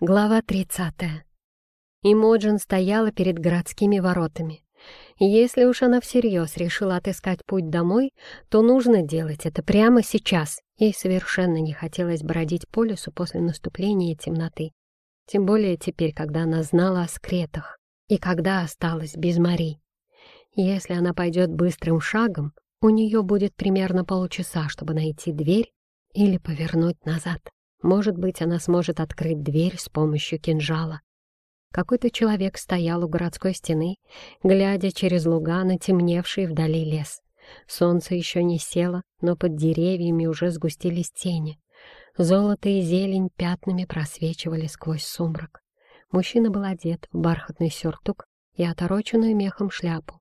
Глава 30. Имоджин стояла перед городскими воротами. Если уж она всерьез решила отыскать путь домой, то нужно делать это прямо сейчас. Ей совершенно не хотелось бродить по лесу после наступления темноты. Тем более теперь, когда она знала о скретах и когда осталась без Мари. Если она пойдет быстрым шагом, у нее будет примерно полчаса, чтобы найти дверь или повернуть назад. Может быть, она сможет открыть дверь с помощью кинжала. Какой-то человек стоял у городской стены, глядя через луга на темневший вдали лес. Солнце еще не село, но под деревьями уже сгустились тени. Золото и зелень пятнами просвечивали сквозь сумрак. Мужчина был одет в бархатный сюртук и отороченную мехом шляпу.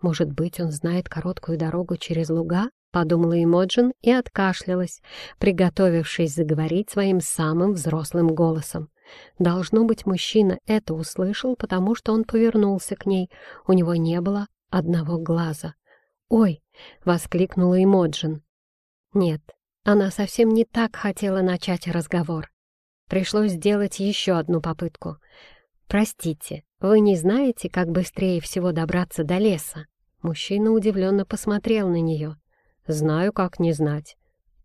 Может быть, он знает короткую дорогу через луга подумала Эмоджин и откашлялась, приготовившись заговорить своим самым взрослым голосом. Должно быть, мужчина это услышал, потому что он повернулся к ней. У него не было одного глаза. «Ой!» — воскликнула Эмоджин. Нет, она совсем не так хотела начать разговор. Пришлось сделать еще одну попытку. «Простите, вы не знаете, как быстрее всего добраться до леса?» Мужчина удивленно посмотрел на нее. Знаю, как не знать.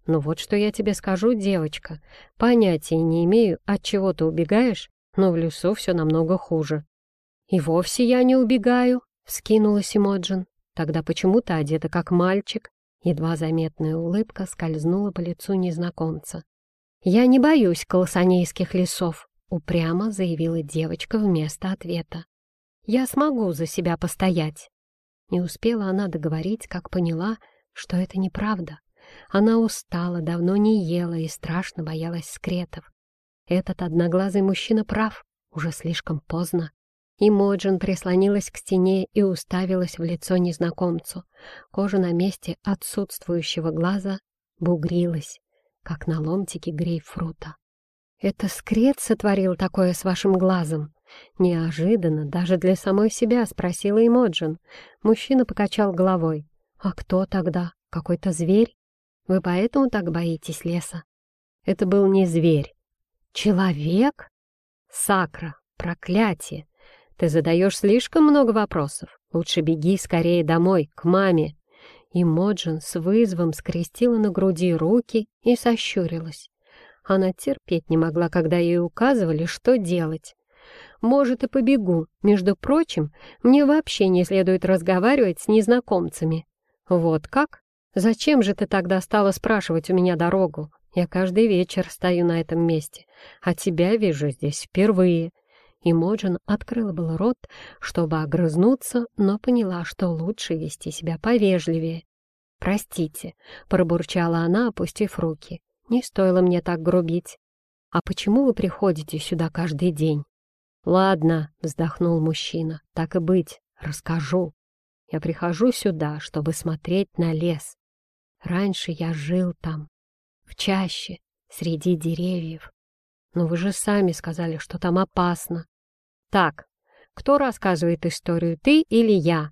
Но вот что я тебе скажу, девочка. Понятия не имею, от чего ты убегаешь, но в лесу все намного хуже. И вовсе я не убегаю, вскинулась Эмоджин. Тогда почему ты одета как мальчик? Едва заметная улыбка скользнула по лицу незнакомца. «Я не боюсь колосанейских лесов», — упрямо заявила девочка вместо ответа. «Я смогу за себя постоять». Не успела она договорить, как поняла, что это неправда. Она устала, давно не ела и страшно боялась скретов. Этот одноглазый мужчина прав, уже слишком поздно. И Моджин прислонилась к стене и уставилась в лицо незнакомцу. Кожа на месте отсутствующего глаза бугрилась, как на ломтике грейпфрута. «Это скрет сотворил такое с вашим глазом?» Неожиданно, даже для самой себя, спросила Эмоджин. Мужчина покачал головой. «А кто тогда? Какой-то зверь? Вы поэтому так боитесь леса?» «Это был не зверь. Человек? Сакра, проклятие! Ты задаешь слишком много вопросов. Лучше беги скорее домой, к маме». И Моджин с вызовом скрестила на груди руки и сощурилась. Она терпеть не могла, когда ей указывали, что делать. «Может, и побегу. Между прочим, мне вообще не следует разговаривать с незнакомцами. «Вот как? Зачем же ты тогда стала спрашивать у меня дорогу? Я каждый вечер стою на этом месте, а тебя вижу здесь впервые». И Моджин открыла был рот, чтобы огрызнуться, но поняла, что лучше вести себя повежливее. «Простите», — пробурчала она, опустив руки. «Не стоило мне так грубить. А почему вы приходите сюда каждый день?» «Ладно», — вздохнул мужчина, — «так и быть, расскажу. Я прихожу сюда, чтобы смотреть на лес. Раньше я жил там, в чаще, среди деревьев. Но вы же сами сказали, что там опасно. Так, кто рассказывает историю, ты или я?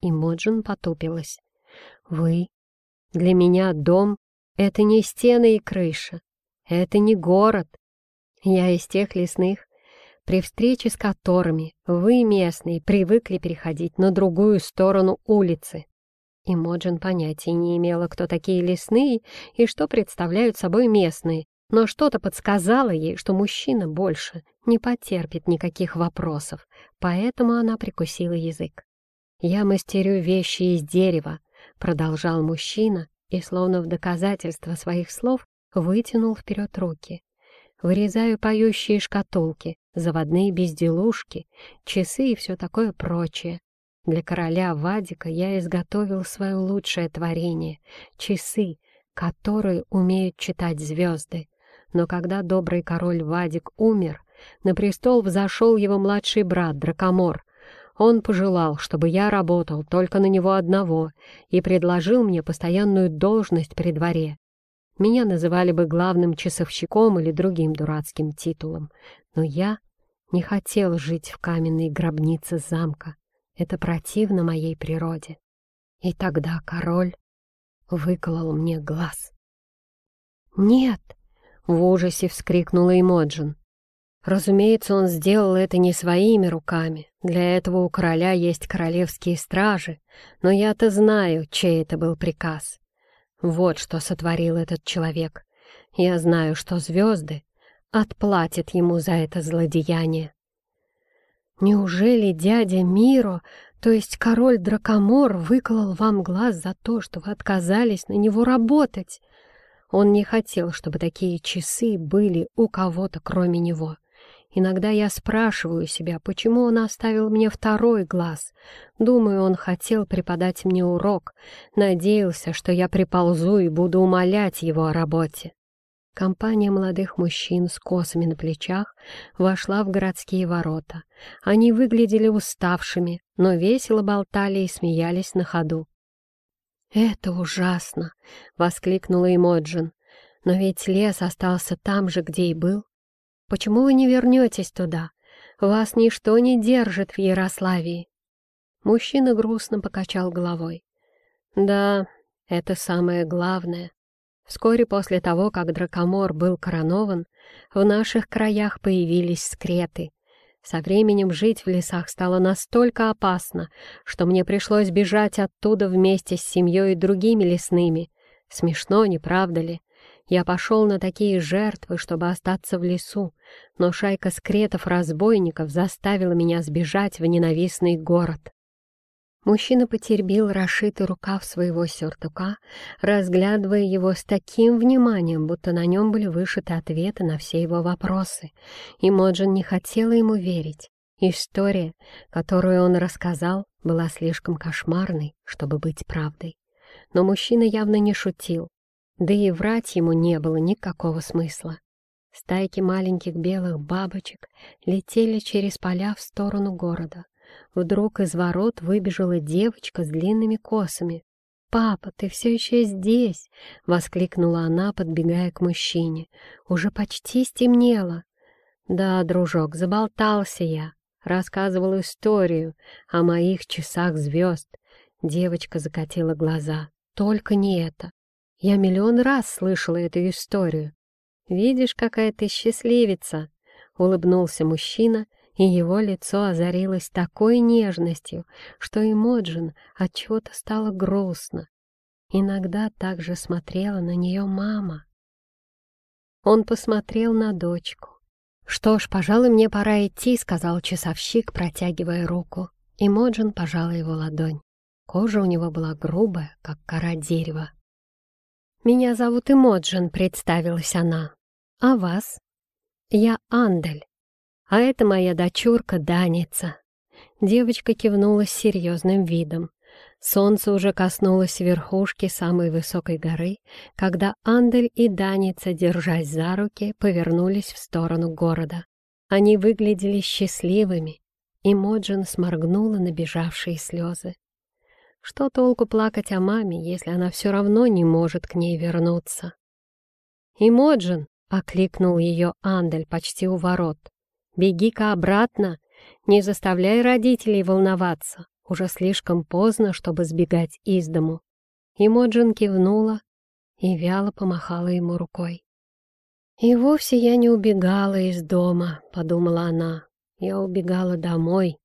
И Моджин потупилась. Вы. Для меня дом — это не стены и крыша. Это не город. Я из тех лесных, при встрече с которыми вы, местные, привыкли переходить на другую сторону улицы. И Моджин понятия не имела, кто такие лесные и что представляют собой местные, но что-то подсказало ей, что мужчина больше не потерпит никаких вопросов, поэтому она прикусила язык. «Я мастерю вещи из дерева», — продолжал мужчина и, словно в доказательство своих слов, вытянул вперед руки. «Вырезаю поющие шкатулки, заводные безделушки, часы и все такое прочее. Для короля Вадика я изготовил свое лучшее творение — часы, которые умеют читать звезды. Но когда добрый король Вадик умер, на престол взошел его младший брат Дракомор. Он пожелал, чтобы я работал только на него одного и предложил мне постоянную должность при дворе. Меня называли бы главным часовщиком или другим дурацким титулом, но я не хотел жить в каменной гробнице замка. Это противно моей природе. И тогда король выколол мне глаз. «Нет!» — в ужасе вскрикнула Эмоджин. Разумеется, он сделал это не своими руками. Для этого у короля есть королевские стражи, но я-то знаю, чей это был приказ. Вот что сотворил этот человек. Я знаю, что звезды отплатят ему за это злодеяние. Неужели дядя Миро, то есть король Дракомор, выколол вам глаз за то, что вы отказались на него работать? Он не хотел, чтобы такие часы были у кого-то, кроме него. Иногда я спрашиваю себя, почему он оставил мне второй глаз. Думаю, он хотел преподать мне урок, надеялся, что я приползу и буду умолять его о работе. Компания молодых мужчин с косами на плечах вошла в городские ворота. Они выглядели уставшими, но весело болтали и смеялись на ходу. «Это ужасно!» — воскликнула Эмоджин. «Но ведь лес остался там же, где и был. Почему вы не вернетесь туда? Вас ничто не держит в Ярославии». Мужчина грустно покачал головой. «Да, это самое главное. Вскоре после того, как Дракомор был коронован, в наших краях появились скреты. Со временем жить в лесах стало настолько опасно, что мне пришлось бежать оттуда вместе с семьей и другими лесными. Смешно, не правда ли? Я пошел на такие жертвы, чтобы остаться в лесу, но шайка скретов-разбойников заставила меня сбежать в ненавистный город. Мужчина потербил расшитый рукав своего сюртука, разглядывая его с таким вниманием, будто на нем были вышиты ответы на все его вопросы. И Моджин не хотела ему верить. История, которую он рассказал, была слишком кошмарной, чтобы быть правдой. Но мужчина явно не шутил, да и врать ему не было никакого смысла. Стайки маленьких белых бабочек летели через поля в сторону города. Вдруг из ворот выбежала девочка с длинными косами. «Папа, ты все еще здесь!» — воскликнула она, подбегая к мужчине. «Уже почти стемнело». «Да, дружок, заболтался я. Рассказывал историю о моих часах звезд». Девочка закатила глаза. «Только не это. Я миллион раз слышала эту историю. Видишь, какая ты счастливица!» — улыбнулся мужчина и его лицо озарилось такой нежностью, что Эмоджин отчего-то стало грустно. Иногда также смотрела на нее мама. Он посмотрел на дочку. «Что ж, пожалуй, мне пора идти», — сказал часовщик, протягивая руку. Эмоджин пожала его ладонь. Кожа у него была грубая, как кора дерева. «Меня зовут Эмоджин», — представилась она. «А вас?» «Я Андель. А это моя дочурка Даница». Девочка кивнула с серьезным видом. Солнце уже коснулось верхушки самой высокой горы, когда Андель и Даница, держась за руки, повернулись в сторону города. Они выглядели счастливыми, и Моджин сморгнула набежавшие слезы. Что толку плакать о маме, если она все равно не может к ней вернуться? «И Моджин!» — окликнул ее Андель почти у ворот. Беги-ка обратно, не заставляй родителей волноваться. Уже слишком поздно, чтобы сбегать из дому. И Моджин кивнула и вяло помахала ему рукой. «И вовсе я не убегала из дома», — подумала она. «Я убегала домой,